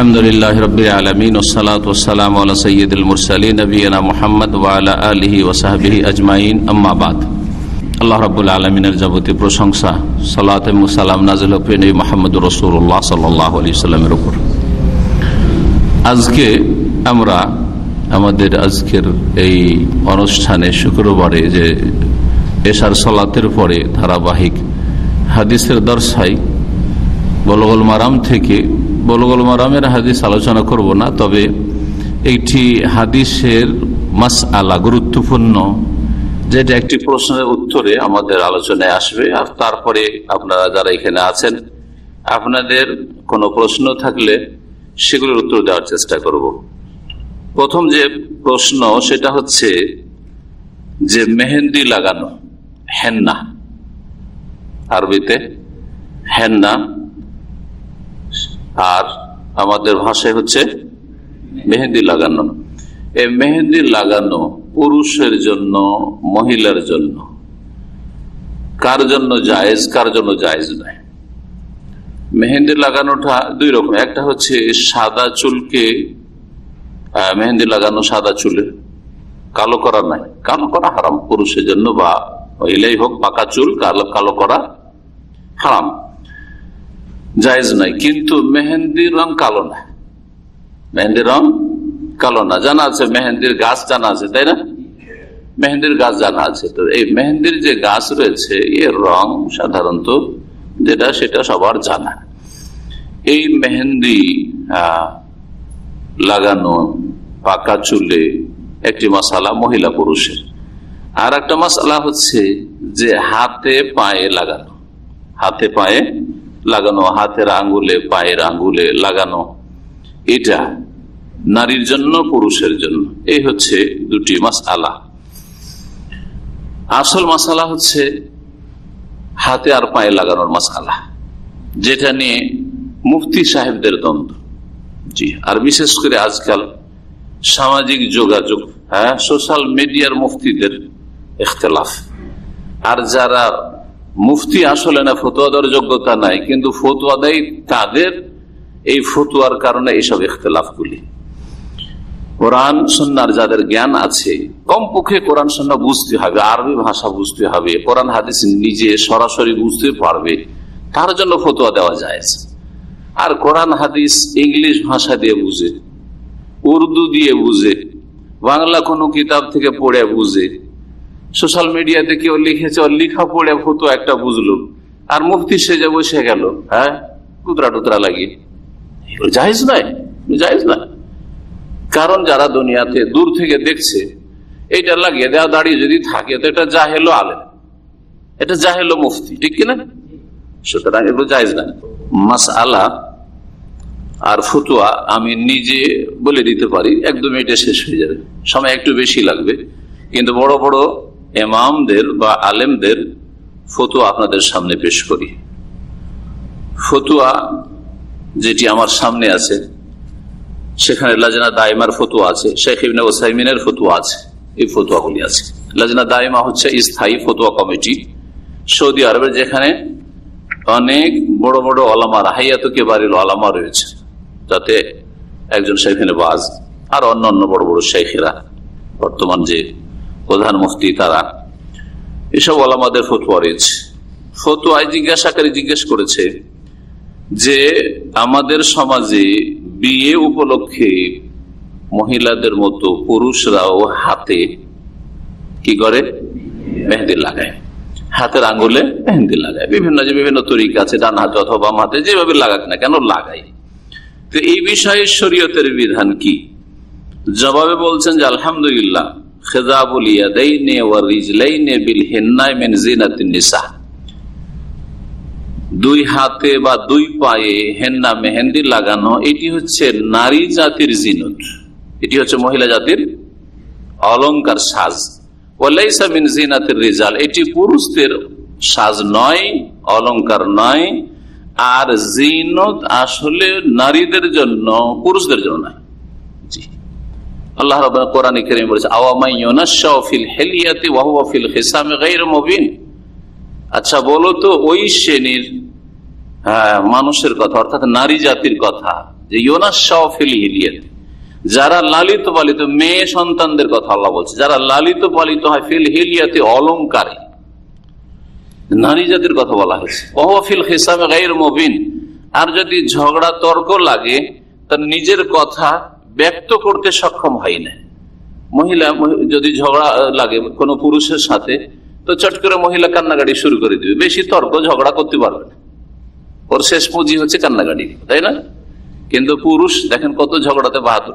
আলহামদুলিল্লাহ রবিল আলমিন ওসালাত ওসালাম আল্লাহ সৈয়দুল মুরসালী নবীনা মোহাম্মদ ওয়ালা আলহি ওসাহাবি আজমাইন। আম্মাবাদ আল্লাহ রবুল্লা আলমিনের যাবতীয় প্রশংসা, সালাত সালাম নাজিল হপিন মোহাম্মদ রসুল্লাহ সাল্লাহ আলি সাল্লামের উপর। আজকে আমরা আমাদের আজকের এই অনুষ্ঠানে শুক্রবারে যে এশার সালাতের পরে ধারাবাহিক হাদিসের দর্শাই বলবল মারাম থেকে বলগল মারামের হাদিস আলোচনা করব না, তবে একটি হাদিসের মাস আলা গুরুত্বপূর্ণ, যেটা একটি প্রশ্নের উত্তরে আমাদের আলোচনায় আসবে। আর তারপরে আপনারা যারা এখানে আছেন, আপনাদের কোনো প্রশ্ন থাকলে সেগুলোর উত্তর দেওয়ার চেষ্টা করব। প্রথম যে প্রশ্ন, সেটা হচ্ছে যে মেহেন্দি লাগানো, হেন্না, আরবিতে হেন্না আর আমাদের ভাষায় হচ্ছে মেহেন্দি লাগানো। এই মেহেন্দি লাগানো পুরুষের জন্য, মহিলার জন্য। কার জন্য জায়েজ, কার জন্য জায়েজ নয়। মেহেন্দি লাগানোটা দুই রকম। একটা হচ্ছে সাদা চুলকে মেহেন্দি লাগানো সাদা চুলে কালো করা নাই। কালো করা হারাম। পুরুষের জন্য বা মহিলাই হোক, পাকা চুল, কালো কালো করা হারাম। জায়েজ নাই, কিন্তু মেহেন্দির রং কালো না। মেহেন্দির রং কালো না। জানা আছে মেহেন্দির গাছ জানা আছে, তাই না? মেহেন্দির গাছ জানা আছে। তো এই মেহেন্দির যে গাছ রয়েছে, এর রং সাধারণত যেটা, সেটা সবার জানা। এই মেহেন্দি লাগানো পাকা চুলে একটি মশালা মহিলা পুরুষের। আর একটা মশালা হচ্ছে যে হাতে পায়ে লাগানো। হাতে পায়ে লাগানো, হাতের আঙ্গুলে, পায়ের আঙ্গুলে লাগানো। এটা নারীর জন্য, পুরুষের জন্য। এই হচ্ছে দুটি মাস আলা আসল মাসালা হচ্ছে হাতে আর পায়ে লাগানোর মাসালা, যেটা নিয়ে মুফতি সাহেবদের দ্বন্দ্ব। জি, আর বিশেষ করে আজকাল সামাজিক যোগাযোগ হ্যাঁ সোশ্যাল মিডিয়ার মুফতিদের ইখতলাফ আর যারা মুফতি আসলে না ফতুয়া দেওয়ার যোগ্যতা নাই, কিন্তু ফতুয়া দেয় তাদের এই ফতুয়ার কারণে এইসব ইখতলাফগুলি কোরআন সন্ন্যার যাদের জ্ঞান আছে, কমপক্ষে কোরআন সন্না বুঝতে হবে, আরবি ভাষা বুঝতে হবে, কোরআন হাদিস নিজে সরাসরি বুঝতে পারবে, তার জন্য ফতুয়া দেওয়া যায়। আর কোরআন হাদিস ইংলিশ ভাষা দিয়ে বুঝে, উর্দু দিয়ে বুঝে, বাংলা কোনো কিতাব থেকে পড়ে বুঝে সোশ্যাল মিডিয়াতে কেউ লিখেছে, ওর লিখা পড়ে ফটো একটা বুঝলো আর মুফতি সেজে বসে গেল হ্যাঁ টুতরা টুতরা লাগিয়ে জাহিজ নয় জাহিজ কারণ যারা দুনিয়াতে দূর থেকে দেখছে, এইটা লাগিয়ে দেওয়া দাঁড়িয়ে যদি থাকে, তো এটা জাহেলো আলেম। এটা জাহেলো মুফতি, ঠিক কিনা? সুতরাং এগুলো জাহেজ না মাস আলা আর ফুতুয়া আমি নিজে বলে দিতে পারি একদম এটা শেষ হয়ে যাবে। সময় একটু বেশি লাগবে, কিন্তু বড় বড় এমামদের বা আলেমদের ফতুয়া আপনাদের সামনে পেশ করি। ফতুয়া যেটি আমার সামনে আছে, সেখানে লাজনা দায়মার ফতুয়া আছে, শেখ ইবনে ওসাইমিনের ফতুয়া আছে, এই ফতুয়াগুলি আছে। লাজনা দায়মা হচ্ছে স্থায়ী ফতুয়া কমিটি সৌদি আরবের, যেখানে অনেক বড় বড় আলামার হাইয়াত কেবারিল আলামা রয়েছে যাতে একজন শেখেনে বাজ আর অন্য অন্য বড় বড় শেখেরা বর্তমান যে প্রধান মুফতি তারা। এসব আলামাদের ফতুয়া রয়েছে। ফতুয়ায় জিজ্ঞাসাকারী জিজ্ঞেস করেছে যে, আমাদের সমাজে বিয়ে উপলক্ষে মহিলাদের মতো পুরুষরাও হাতে কি করে? মেহেন্দি লাগায়। হাতের আঙ্গুলে মেহেন্দি লাগায়। বিভিন্ন যে বিভিন্ন তরিকা আছে, ডান হাতে অথবা বাম হাতে, যেভাবে লাগাক না কেন লাগাই তো এই বিষয়ে শরীয়তের বিধান কি? জবাবে বলছেন যে, আলহামদুলিল্লাহ দুই হাতে বা দুই পায়ে হেন্না মেহেন্দি লাগানো, এটি হচ্ছে নারী জাতির এটি হচ্ছে মহিলা জাতির অলংকার সাজ। ওয়ালাইসা মিন জিনাতের রেজাল, এটি পুরুষদের সাজ নয়, অলংকার নয়। আর জিনত আসলে নারীদের জন্য, পুরুষদের জন্য নয়। আল্লাহ রাব্বুল কোরআনে কারীম বলেছে আওয়ামাই ফিল হিলিয়াতি ফিল আচ্ছা বলো তো ওই শ্রেণির হ্যাঁ, মানুষের কথা অর্থাৎ নারী জাতির কথা যে ফিল যারা লালিত পালিত মেয়ে সন্তানদের কথা আল্লাহ বলছে যারা লালিত পালিত হয় ফিল হিলিয়াতে অলংকারে নারী জাতির কথা বলা হয়েছে অহফিল হিসাবে গাইর মবিন? আর যদি ঝগড়া তর্ক লাগে তার নিজের কথা ব্যক্ত করতে সক্ষম হয় না। মহিলা যদি ঝগড়া লাগে কোনো পুরুষের সাথে, তো চট করে মহিলা কান্নাকাটি শুরু করে দিবে। বেশি তর্ক, ঝগড়া করতে পারবে না। ওর শেষ পুঁজি হচ্ছে কান্নাকাটি, তাই না? কিন্তু পুরুষ, দেখেন কত ঝগড়াতে বাহাদুর।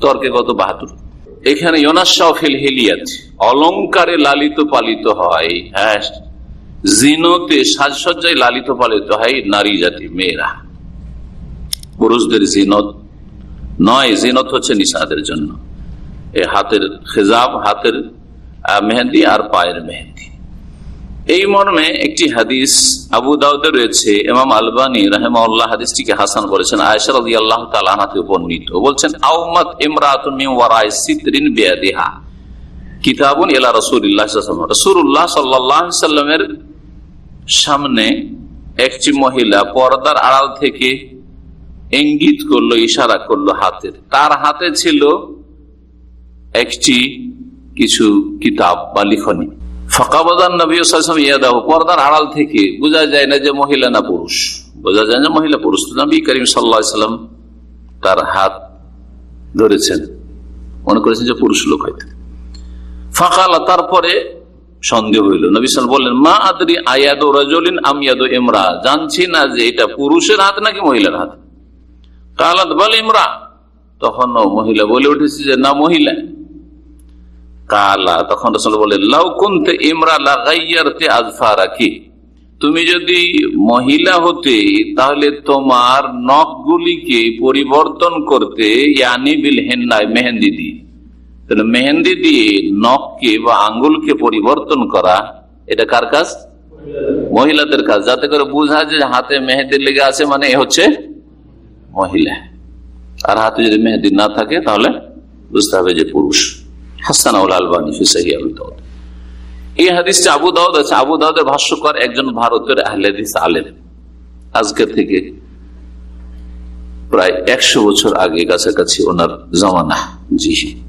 তর্কে কত বাহাদুর। এখানে ইয়নাশাফিল হেলিয়াত অলংকারে লালিত পালিত হয় হ্যাঁ। জিনতে সাজসজ্জায় লালিত পালিত হয় নারী জাতি, মেয়েরা। পুরুষদের জিনত নয়, জিনত হচ্ছে নিষাদের জন্য। এ হাতের খেজাব, হাতের মেহেন্দি আর পায়ের মেহেন্দি। এই মর্মে একটি হাদিস আবু দাউদে রয়েছে, ইমাম আলবানী রাহেমাল্লাহ হাদিসটিকে হাসান করেছেন আয়সার আলী আল্লাহ তালাহাতে উপনীত। বলছেন, আউমাত ইমরাতুন বিয়াদিহা। কিতাবুন আলাইহি রাসূলুল্লাহ সাল্লাল্লাহু আলাইহি সাল্লামের সামনে একটি মহিলা পর্দার আড়াল থেকে ইঙ্গিত করল, ইশারা করল হাতের। তার হাতে ছিল একটি কিছু কিতাব বা লিখনি। ফকাবাদান নবী সাল্লাম ইয়াদাহ, পর্দার আড়াল থেকে বোঝা যায় না যে মহিলা না পুরুষ। বোঝা যায় না মহিলা পুরুষ। নবী করিম সাল্লাম তার হাত ধরেছেন। মনে করেছেন যে পুরুষ লোক হয়তো। ফাঁকালা, তারপরে সন্দেহ হইল। নবী সাল বললেন, মা আদরি আয়াদো রাজলিন আমিয়াদো এমরা জানছি না যে এটা পুরুষের হাত নাকি মহিলার হাত? কালাত বল ইমরা। তখন মহিলা বলে উঠেছে যে, না, মহিলা। কালা তখন রসল বলে, লাউ কুনতে ইমরা লাগাইয়ারতে আজফা রাখি তুমি যদি মহিলা হতে, তাহলে তোমার নখগুলিকে পরিবর্তন করতে, ইয়ানি বিল মেহেন্দি দিয়ে। তাহলে মেহেন্দি দিয়ে নখকে বা আঙ্গুলকে পরিবর্তন করা, এটা কার কাজ? মহিলাদের কাজ। যাতে করে বুঝা যে হাতে মেহেন্দি লেগে আছে মানে হচ্ছে মহিলা। আর হাতে যদি মেহেদি না থাকে, তাহলে বুঝতে হবে যে পুরুষ। হাসান আলবানী ফিসাহি আবু দাউদ। এই হাদিসটা আবু দাউদ আছে। আবু দাউদের ভাষ্যকর একজন ভারতের আহলেদিস আলেম। আজকের থেকে প্রায় একশো বছর আগে কাছাকাছি ওনার জমানা। জি।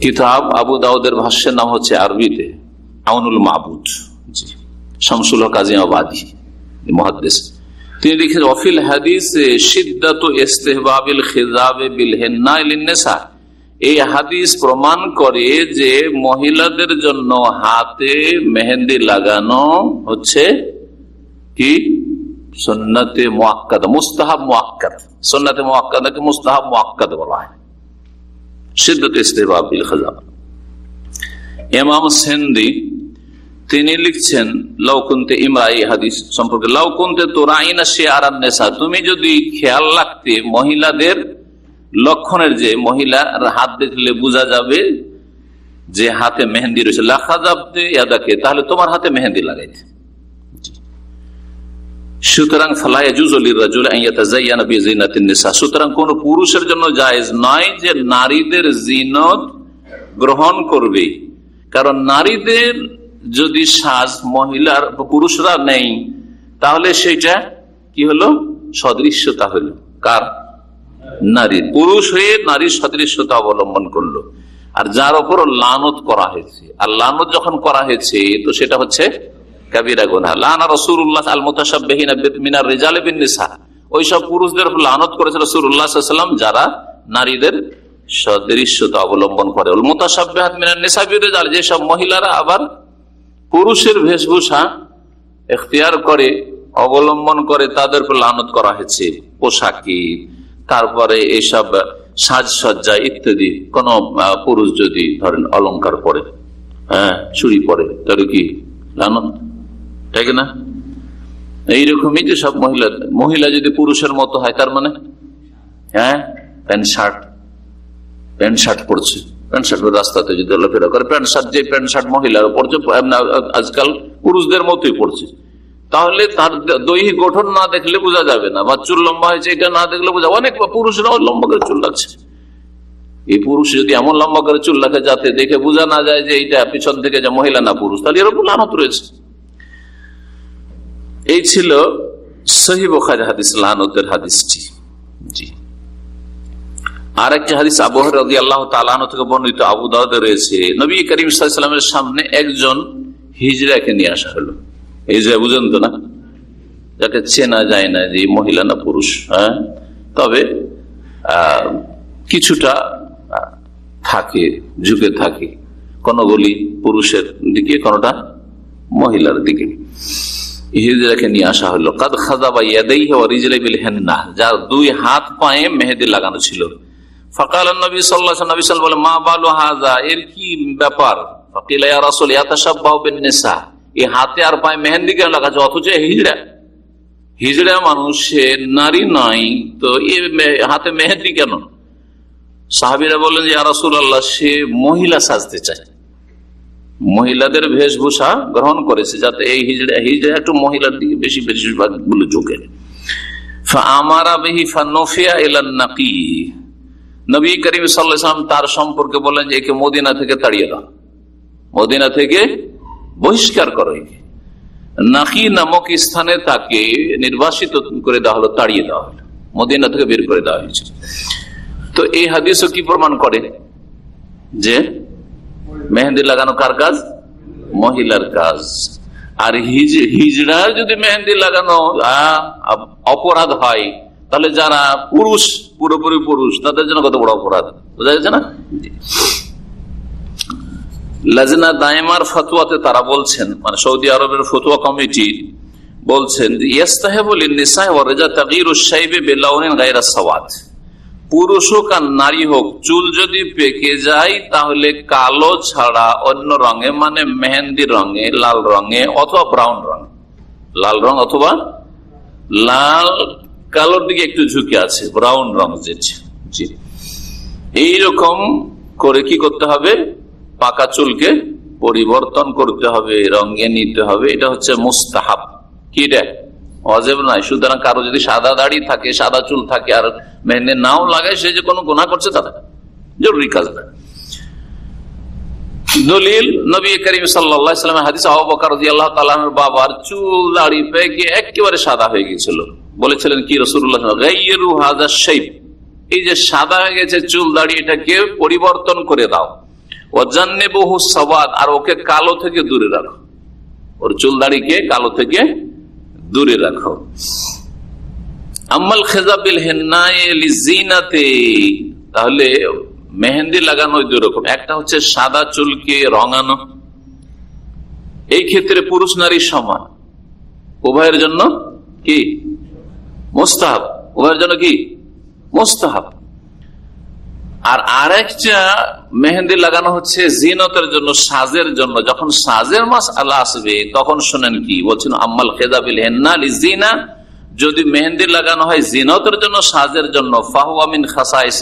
কিতাব আবু দাউদের ভাষ্যের নাম হচ্ছে আরবিতে আউনুল মাহবুদ জি। শামসুল হক আজিমাবাদী মহাদেশ তিনি লিখেছেন, অফিল হাদিস সিদ্ধাত ইস্তেহবাবিল খিজাবে বিল হেন্না ইলিন্নেসা। এই হাদিস প্রমাণ করে যে মহিলাদের জন্য হাতে মেহেন্দি লাগানো হচ্ছে কি? সন্নাতে মোয়াক্কাদ মুস্তাহাব মোয়াক্কাদ সন্নাতে মোয়াক্কাদাকে মুস্তাহাব মোয়াক্কাদ বলা হয়? সিদ্ধত ইস্তেহবাবিল খিজাব এমাম সেন্দি তিনি লিখছেন লৌকুন্তে ইমরাই হাদিস সম্পর্কে লৌকুন্তে তোরাইনা সে আরান্নেসা তুমি যদি খেয়াল রাখতে মহিলাদের লক্ষণের যে মহিলার হাত দেখলে বোঝা যাবে যে হাতে মেহেন্দি রয়েছে লাখা যাবে ইয়াদাকে তাহলে তোমার হাতে মেহেন্দি লাগাইতে। সুতরাং সুতরাং কোন পুরুষের জন্য নয় যে নারীদের জিনত গ্রহণ করবে। কারণ নারীদের যদি সাজ মহিলার পুরুষরা নেই, তাহলে সেটা কি হলো? সদৃশ্যতা হলো। কার? নারীর। পুরুষ হয়ে নারীর সদৃশ্যতা অবলম্বন করল। আর যার ওপর লানত করা হয়েছে। আর লানত যখন করা হয়েছে, তো সেটা হচ্ছে কাবিরা গোনা। লানা রসুল্লাহ আল মিনার রেজাল ওইসব পুরুষদের লানত করেছে রসুল্লাহাম যারা নারীদের সদৃশ্যতা অবলম্বন করে। মিনার নেশাবির রেজাল। যেসব মহিলারা আবার পুরুষের বেশভূষা এখতিয়ার করে, অবলম্বন করে তাদের উপর লানত করা হয়েছে। পোশাকি, তারপরে এইসব সাজসজ্জা ইত্যাদি। কোন পুরুষ যদি ধরেন অলংকার পরে হ্যাঁ চুরি পরে, তাহলে কি? লানত? তাই না? এইরকমই যে সব মহিলা। মহিলা যদি পুরুষের মতো হয়, তার মানে? হ্যাঁ প্যান্ট শার্ট। প্যান্ট শার্ট পরছে। প্যান্ট শার্ট রাস্তাতে যদি চলাফেরা করে, প্যান্ট শার্ট, যে প্যান্ট শার্ট মহিলারা পড়ছে আজকাল পুরুষদের মতোই পড়ছে। তাহলে তার দৈহিক গঠন না দেখলে বোঝা যাবে না, বা চুল লম্বা হয়েছে এটা না দেখলে বোঝা অনেক পুরুষরাও লম্বা করে চুল লাগছে এই পুরুষ যদি এমন লম্বা করে চুল রাখে যাতে দেখে বোঝা না যায় যে এইটা পিছন থেকে যে মহিলা না পুরুষ, তাহলে এরকম লানত রয়েছে। এই ছিল সহি বোখার হাদিস, লানতের হাদিসটি। জি। আর একটি হাদিস আবহাওয়ার রাজি আল্লাহ তালানো থেকে বর্ণিত, আবু রয়েছে, নবী করিম সাল্লামের সামনে একজন হিজড়াকে নিয়ে আসা হলো। হিজড়া বুঝেন তো না? যাকে চেনা যায় না যে মহিলা না পুরুষ হ্যাঁ? তবে কিছুটা থাকে, ঝুঁকে থাকে। কোনগুলি পুরুষের দিকে, কোনটা মহিলার দিকে। হিজড়াকে নিয়ে আসা হলো। কাদ খাজা বা ইয়াদাই রিজলাইবিল হেন্না, যার দুই হাত পায়ে মেহেদি লাগানো ছিল। বলে, মা বালু হাজা এর কি ব্যাপার? হাতে আর পায়ে মেহেন্দি কেন অথচ হিজড়া। হিজড়া নারী তো এ হাতে মেহেন্দি কেন? সাহাবিরা বললেন যে আল্লাহ সে মহিলা সাজতে চায়। মহিলাদের বেশভূষা গ্রহণ করেছে যাতে এই হিজড়া হিজড়া একটু মহিলার দিকে বেশি বেশিরভাগগুলো ঝুঁকে। আমারা বেহি ফানোফিয়া নবী করিম সাল্লাম তার সম্পর্কে বলেন যে একে মদিনা থেকে তাড়িয়ে দাও। মদিনা থেকে বহিষ্কার করো একে। নাকি নামক স্থানে তাকে নির্বাসিত করে দেওয়া হলো, তাড়িয়ে দেওয়া হলো। মদিনা থেকে বের করে দেওয়া হয়েছে। তো এই হাদিসও কি প্রমাণ করে? যে মেহেন্দি লাগানো কার কাজ? মহিলার কাজ। আর হিজড়া যদি মেহেন্দি লাগানো অপরাধ হয় তাহলে যারা পুরুষ, পুরোপুরি পুরুষ, তাদের জন্য কত বড় অপরাধ? বোঝা যাচ্ছে না? লাজনা দায়মার ফতুয়াতে তারা বলছেন মানে সৌদি আরবের ফতুয়া কমিটি বলছেন পুরুষ হোক আর নারী হোক, চুল যদি পেকে যায়, তাহলে কালো ছাড়া অন্য রঙে মানে মেহেন্দি রঙে, লাল রঙে অথবা ব্রাউন রঙ। লাল রং অথবা লাল কালোর দিকে একটু ঝুঁকে আছে ব্রাউন রং জি। এইরকম করে কি করতে হবে? পাকা চুলকে পরিবর্তন করতে হবে, রঙে নিতে হবে। এটা হচ্ছে মুস্তাহাব। কি রে অজেব নয়। সুতরাং কারও যদি সাদা দাড়ি থাকে, সাদা চুল থাকে আর মেহনে নাও লাগায়, সে যে কোনো গুণা করছে তারা জরুরি কাজ না। দলিল, নবী করিম সাল্লামের হাদিস আল্লাহ তালামের বাবার চুল দাড়ি পেয়ে একেবারে সাদা হয়ে গিয়েছিল। বলেছিলেন কি রসুল্লাহ এই যে সাদা হয়ে গেছে চুল দাড়ি, এটাকে পরিবর্তন করে দাও। অজান্নে বহু সবাদ আর ওকে কালো থেকে দূরে রাখো। ওর চুল দাড়িকে কালো থেকে দূরে রাখো। আম্মাল খেজাবিল হেন্নাতে তাহলে মেহেন্দি লাগানো দুই রকম একটা হচ্ছে সাদা চুলকে রঙানো। এই ক্ষেত্রে পুরুষ নারী সমান। উভয়ের জন্য কি? মোস্তাহাব। উভয়ের জন্য কি? মোস্তাহাব। আর আরেকটা মেহেন্দি লাগানো হচ্ছে জিনতের জন্য, সাজের জন্য। যখন সাজের মাস আল্লাহ আসবে, তখন শোনেন কি? বলছেন, আম্মাল খেদাবিল হেন্না জিনা। যদি মেহেন্দি লাগানো হয় জিনতের জন্য, সাজের জন্য ফাহুয়ামিন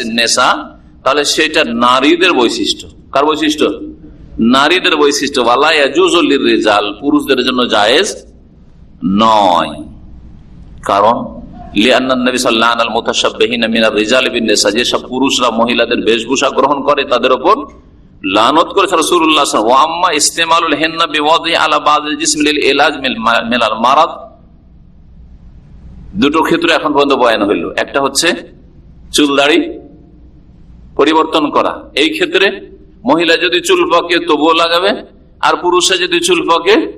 নেশা তাহলে সেটা নারীদের বৈশিষ্ট্য। কার বৈশিষ্ট্য? নারীদের বৈশিষ্ট্য। রেজাল। পুরুষদের জন্য জায়েজ নয়। কারণ যেসব পুরুষরা মহিলাদের বেশভূষা গ্রহণ করে তাদের লানত মিলাল মারাদ। দুটো ক্ষেত্রে এখন পর্যন্ত বয়ান হইল। একটা হচ্ছে চুল দাড়ি পরিবর্তন করা। এই ক্ষেত্রে মহিলা যদি চুল পাকে তবুও লাগাবে, আর পুরুষে যদি চুল পাকে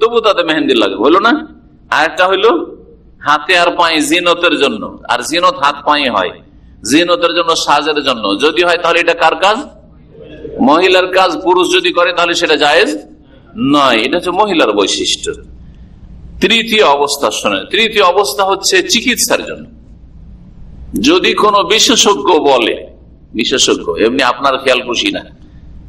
তবু তাতে মেহেন্দি লাগবে। হলো না? আর একটা হইল হাতে আর পায়ে জিনতের জন্য, আর জিনত হাত পায়ে হয়। জিনতের জন্য সাজের জন্য। যদি হয় তাহলে এটা কার কাজ? মহিলার কাজ। পুরুষ যদি করে তাহলে সেটা জায়েজ নয়। এটা হচ্ছে মহিলার বৈশিষ্ট্য। তৃতীয় অবস্থা শোনেন। তৃতীয় অবস্থা হচ্ছে চিকিৎসার জন্য। যদি কোনো বিশেষজ্ঞ বলে, বিশেষজ্ঞ, এমনি আপনার খেয়াল খুশি না,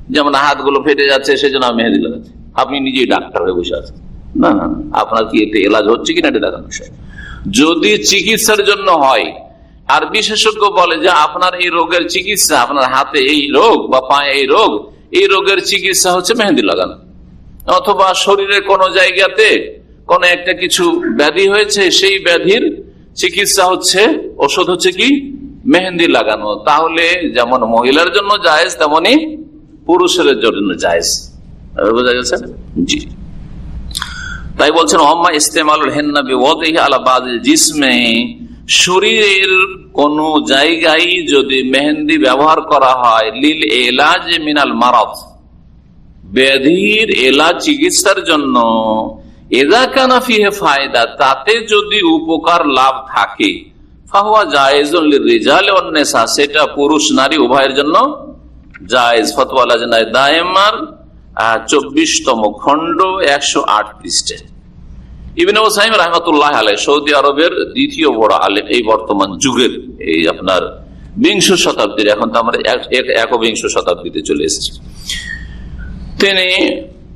যেমন হাতগুলো ফেটে যাচ্ছে, সেজন্য আমি মেহেদি লাগাচ্ছি আপনি নিজেই ডাক্তার হয়ে বসে আছেন। না না আপনার কি এতে এলাজ হচ্ছে কিনা এটা দেখার বিষয়। যদি চিকিৎসার জন্য হয়, আর বিশেষজ্ঞ বলে যে আপনার এই রোগের চিকিৎসা, আপনার হাতে এই রোগ বা পায়ে এই রোগ, এই রোগের চিকিৎসা হচ্ছে মেহেন্দি লাগানো। অথবা শরীরের কোন জায়গাতে কোন একটা কিছু ব্যাধি হয়েছে, সেই ব্যাধির চিকিৎসা হচ্ছে, ওষুধ হচ্ছে কি? মেহেন্দি লাগানো। তাহলে যেমন মহিলার জন্য জায়েজ, তেমনি পুরুষের জন্য জায়েজ। বোঝা গেছে? জি। তাই বলছেন অম্মা ইস্তেমাল হেন্নাবি আলাবাদ জিসমে। শরীরের কোন জায়গায় যদি মেহেন্দি ব্যবহার করা হয়, লিল এলাজ মিনাল মারত ব্যাধির এলা চিকিৎসার জন্য এদা কানাফিহে ফায়দা, তাতে যদি উপকার লাভ থাকে, ফাহুয়া জায়েজ রেজাল অন্যেসা সেটা পুরুষ নারী উভয়ের জন্য জায়েজ। ফতওয়ালা জানায়, দায়েমার চব্বিশতম খণ্ড একশো আট পৃষ্ঠে। ইবিন ওসাইম রহমতুল্লাহ আলাই সৌদি আরবের দ্বিতীয় বড় আলেম এই বর্তমান যুগের এই আপনার বিংশ শতাব্দীর, এখন তো আমরা একবিংশ শতাব্দীতে চলে এসেছি। তিনি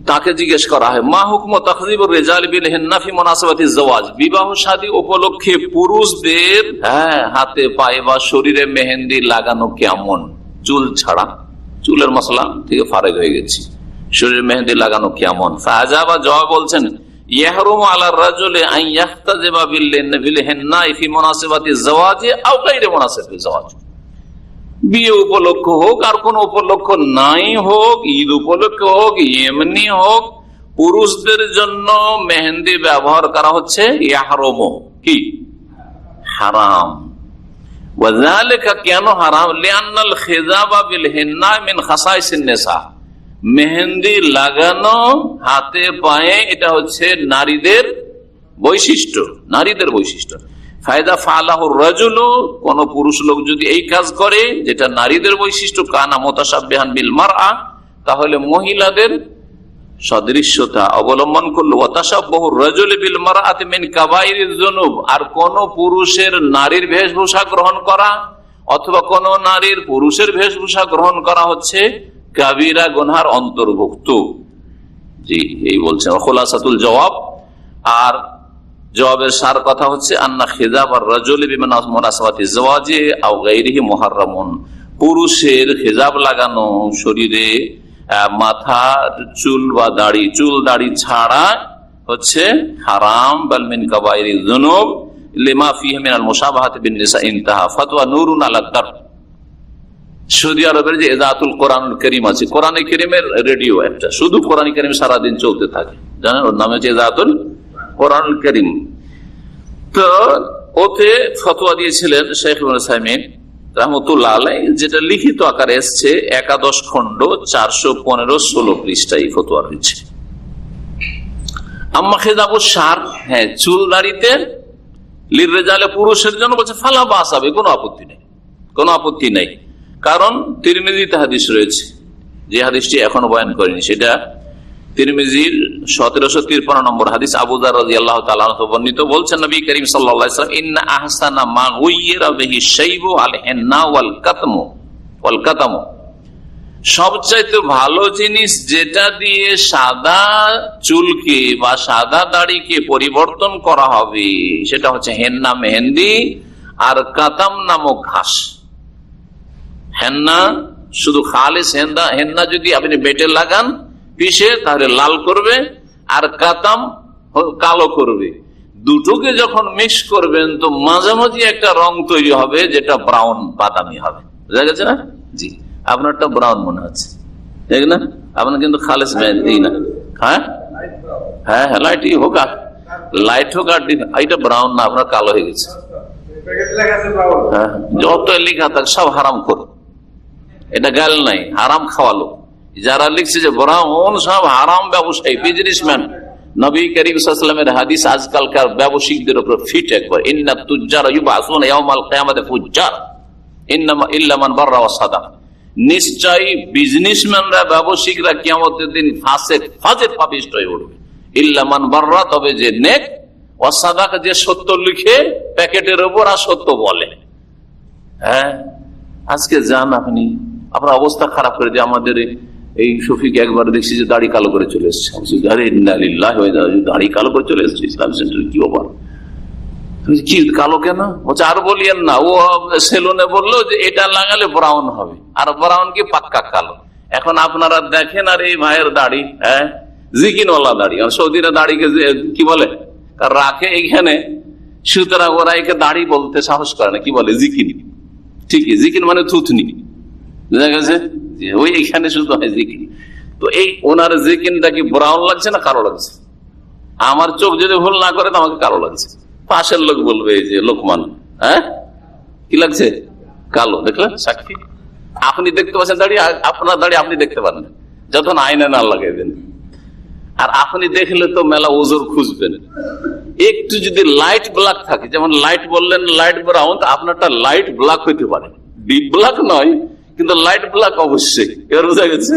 তাকে জিজ্ঞেস করা হয়, মা হুকম তখজিবুর রেজাল হেন্নাফি মোনাসবাতি জওয়াজ বিবাহ শাদী উপলক্ষে পুরুষদের হ্যাঁ হাতে পায়ে বা শরীরে মেহেন্দি লাগানো কেমন? চুল ছাড়া। চুলের মশলা থেকে ফারেক হয়ে গেছি। শরীরে মেহেন্দি লাগানো কেমন? ফাহাজা বা জবাব বলছেন, ইয়াহরুম বিয়ে উপলক্ষ হোক আর কোন উপলক্ষ নাই হোক, ঈদ উপলক্ষ হোক, এমনি হোক, পুরুষদের জন্য মেহেন্দি ব্যবহার করা হচ্ছে কি? হারাম। কেন হারাম? লিয়ান্নাল খেজাবা বিল হেন্না মিন খাসাইসিন নেশা মেহেন্দি লাগানো হাতে পায়ে, এটা হচ্ছে নারীদের বৈশিষ্ট্য নারীদের বৈশিষ্ট্য। ফায়দা ফালাহ রাজুল, কোন পুরুষ লোক যদি এই কাজ করে, যেটা নারীদের বৈশিষ্ট্য, কানা মোতাসাবেহান বিল মার তাহলে মহিলাদের সদৃশ্যতা অবলম্বন করল। আর কোন পুরুষের নারীর বেশভূষা গ্রহণ করা, অথবা কোন নারীর পুরুষের বেশভূষা গ্রহণ করা হচ্ছে কাবিরা গুনহার অন্তর্ভুক্ত। জি, এই বলছেন। খোলাসাতুল জবাব। আর জবাবের সার কথা হচ্ছে, আন্না খেজাব আর রজলি মহারমন পুরুষের খেজাব লাগানো শরীরে মাথা, চুল বা দাড়ি, চুল দাড়ি ছাড়া হচ্ছে হারাম। বালমিন কাবাইরি জুনুব লিমা ফিহমিনাল মুসাবাহাত বিন নিসা ইনতাহা। ফতোয়া নুরুন আলাদ্দার সৌদি আরবের যে এজাতুল কোরআন করিম আছে, কোরআন করিমের রেডিও একটা, শুধু কোরআন করিম সারাদিন চলতে থাকে। জানেন, ওর নাম হচ্ছে এজাতুল কোরআনুল করিম। তো ওতে ফতোয়া দিয়েছিলেন শেখ সাইমিন রহমতুল্লাহ আলাই যেটা লিখিত আকারে এসছে, একাদশ খণ্ড চারশো পনেরো ষোলো পৃষ্ঠায় ফতোয়া রয়েছে। আম্মা খেদাবু সার হ্যাঁ চুল দাড়িতে লির রেজালে পুরুষের জন্য বলছে, ফালা বাস হবে, কোনো আপত্তি নেই, কোনো আপত্তি নেই। কারণ তিরমিজিতে হাদিস রয়েছে। যে হাদিসটি এখনও বয়ান করেনি, সেটা তিরমিজির সতেরোশো তিরপন নম্বর হাদিস আবুদার রাজি আল্লাহ বর্ণিত। বলছেন নবী করিম সাল্লাম ইন্না আহসানা মা উইয়েরাহি শৈব আল হেন্না ওয়াল কাতমো ওয়াল কাতামো সবচাইতে ভালো জিনিস যেটা দিয়ে সাদা চুলকে বা সাদা দাড়িকে পরিবর্তন করা হবে, সেটা হচ্ছে হেন্না মেহেন্দি আর কাতাম নামক ঘাস। হেন্না, শুধু খালেস হেন্দা, হেন্না যদি আপনি বেটে লাগান পিসে তাহলে লাল করবে, আর কাতাম কালো করবে। দুটোকে যখন মিক্স করবেন, তো মাঝামাঝি একটা রং তৈরি হবে, যেটা ব্রাউন বাদামি হবে। বুঝা গেছে না? জি, আপনারটা ব্রাউন মনে হচ্ছে। দেখ না? আপনার কিন্তু খালেস এই না। হ্যাঁ? হ্যাঁ হ্যাঁ লাইট হোক আর লাইট হোক আর এটা ব্রাউন না, আপনার কালো হয়ে গেছে। হ্যাঁ যত লেখা থাক, সব হারাম করো এটা গাল নাই, হারাম খাওয়ালো যারা লিখছে যে ব্রাহ্মণ সব হারাম ব্যবসায়ী বিজনেসম্যান নবী করিম সাল্লামের হাদিস আজকালকার ব্যবসায়িকদের উপর ফিট একবার। ইন্না তুজ্জার ইউবাসুন নিশ্চয়ই বিজনেসম্যানরা দিন তবে যে যে সত্য লিখে প্যাকেটের উপর আর সত্য বলে। হ্যাঁ আজকে যান আপনি। আপনার অবস্থা খারাপ করে দিয়ে আমাদের এই শফিক একবার দেখছি যে দাড়ি কালো করে চলে এসছে। দাড়ি কালো করে চলে এসছে ইসলাম সেন্টার, কি অবাক কি, কালো কেন? বলছে, আর বলিয়েন না। ও সেলুনে বলল যে, এটা লাগালে ব্রাউন হবে। আর ব্রাউন কি পাক্কা কালো? এখন আপনারা দেখেন, আর এই ভাইয়ের দাড়ি হ্যাঁ? জিকিনওয়ালা দাড়ি। আর সৌদিরা দাড়িকে কি বলে? রাখে এইখানে। সুতরাং ওরা একে দাড়ি বলতে সাহস করে না। কি বলে? জিকিন। ঠিকই, জিকিন মানে থুথনি গেছে? ওই এখানে শুধু হয় জিকিন তো এই ওনার জিকিনটা কি ব্রাউন লাগছে না কালো লাগছে? আমার চোখ যদি ভুল না করে, তো আমাকে কালো লাগছে? পাশের লোক বলবে এই যে, লোকমান হ্যাঁ? কি লাগছে? কালো, দেখলেন? সাক্ষী? আপনি দেখতে পাচ্ছেন দাঁড়িয়ে? আপনার দাঁড়িয়ে আপনি দেখতে পারেন যখন আইনে না লাগাই দেন। আর আপনি দেখলে তো মেলা ওজোর খুঁজবেন। একটু যদি লাইট ব্ল্যাক থাকে, যেমন লাইট বললেন লাইট ব্রাউন আপনারটা লাইট ব্ল্যাক হইতে পারে। ডিপ ব্ল্যাক নয়। কিন্তু লাইট ব্ল্যাক অবশ্যই। এবার বোঝা গেছে?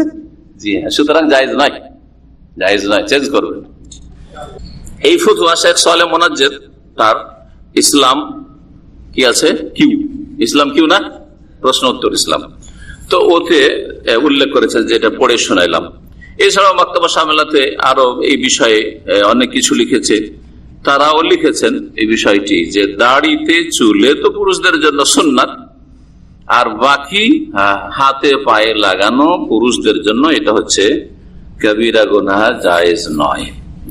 জি হ্যাঁ সুতরাং জায়জ নাই জায়জ নয় চেঞ্জ করবেন। এই ফতুয়া শেখ সালে মোনাজ্জেদ তার ইসলাম কি আছে? কিউ। ইসলাম কিউ না? প্রশ্ন উত্তর ইসলাম। তো ওতে উল্লেখ করেছে যেটা পড়ে শোনাইলাম। এছাড়াও বক্তব্য সামেলাতে আরও এই বিষয়ে অনেক কিছু লিখেছে। তারাও লিখেছেন এই বিষয়টি যে দাড়িতে চুলে তো পুরুষদের জন্য সুন্নাত আর বাকি হাতে পায়ে লাগানো পুরুষদের জন্য এটা হচ্ছে কবিরা গোনা জায়েজ নয়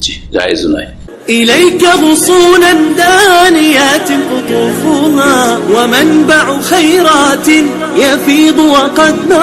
জি জায়েজ নয় إليك غصونا دانيات قطوفها ومنبع خيرات يفيض وقد نض